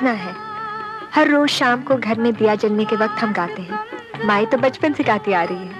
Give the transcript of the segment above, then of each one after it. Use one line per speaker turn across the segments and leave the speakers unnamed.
प्रार्थना है? हर रोज शाम को घर में दिया जलने के वक्त हम गाते हैं। माई तो बचपन से गाती आ रही है।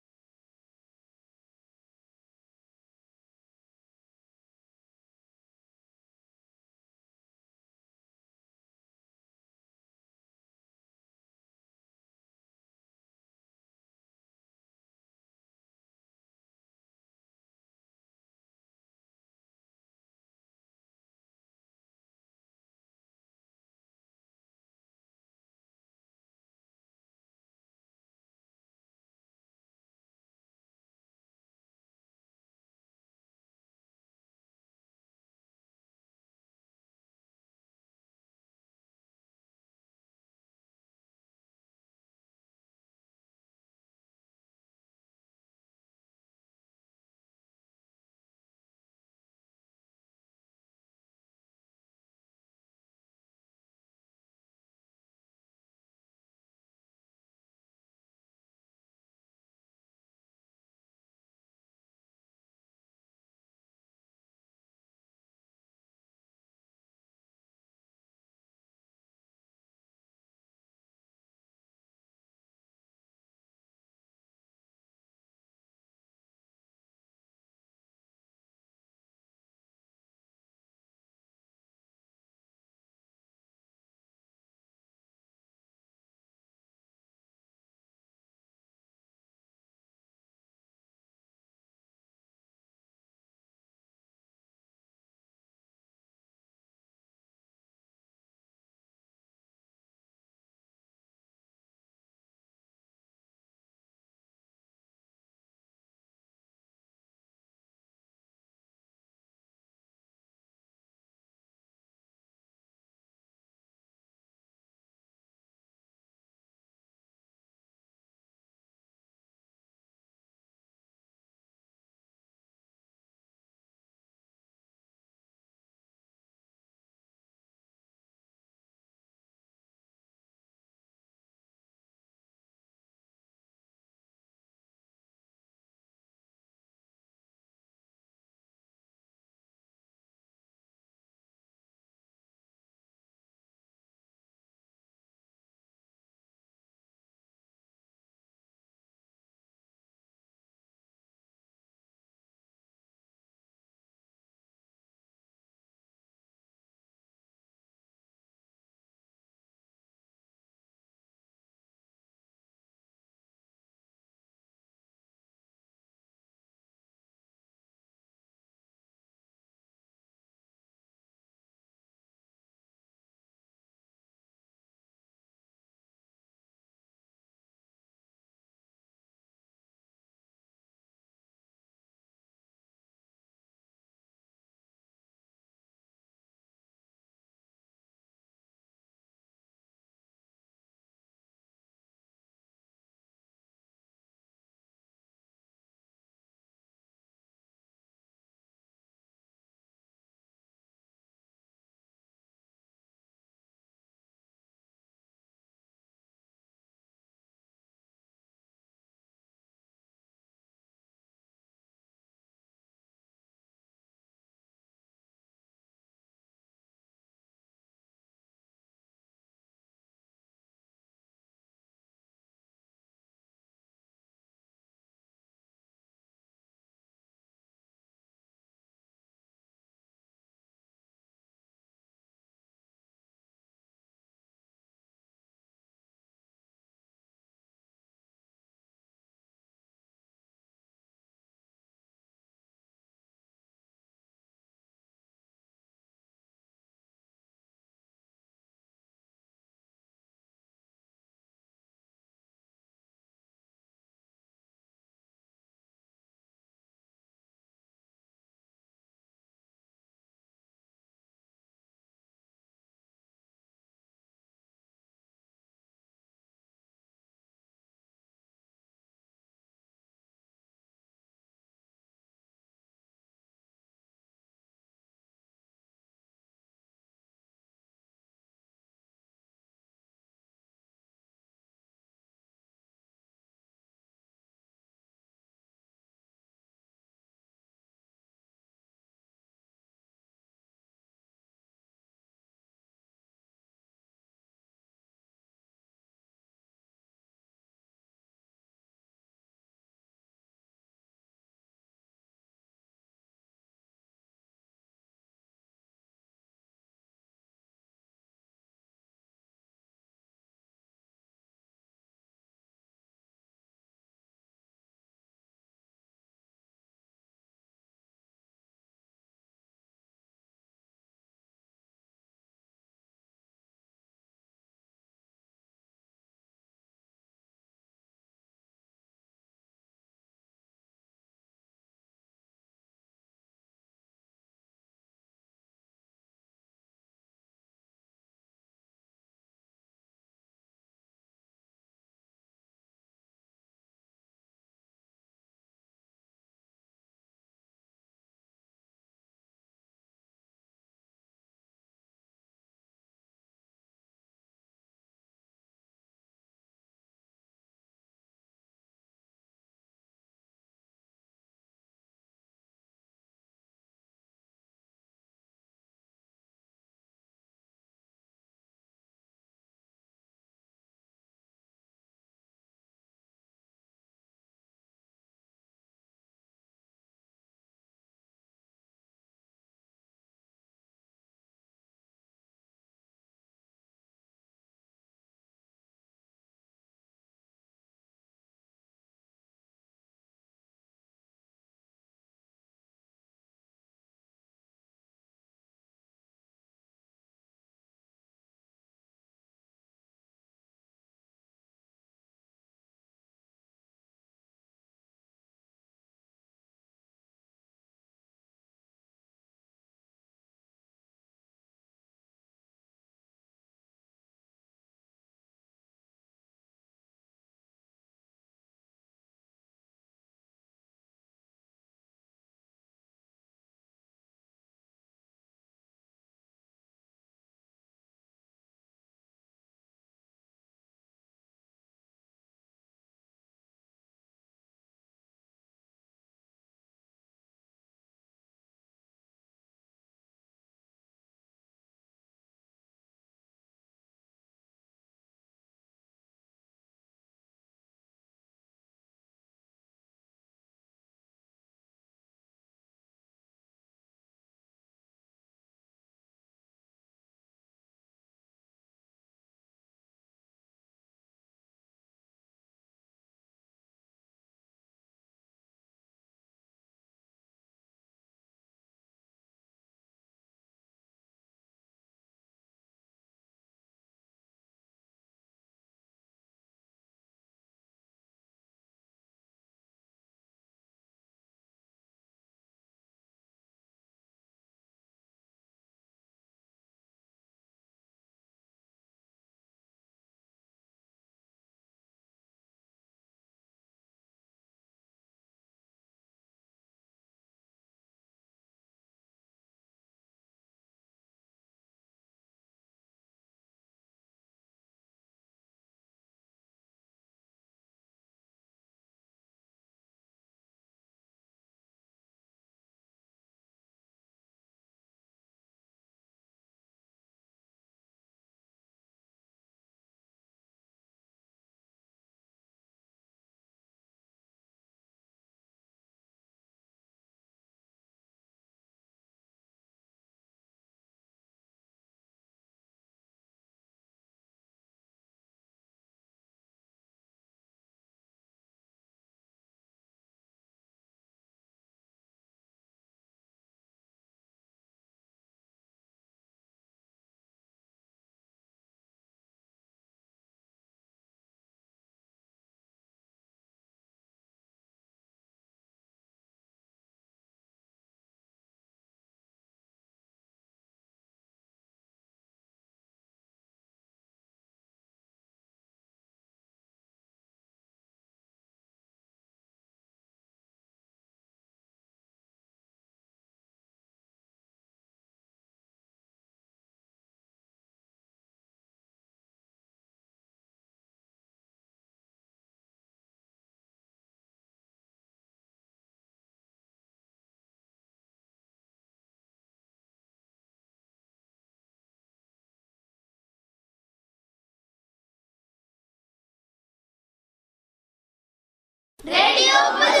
Help me!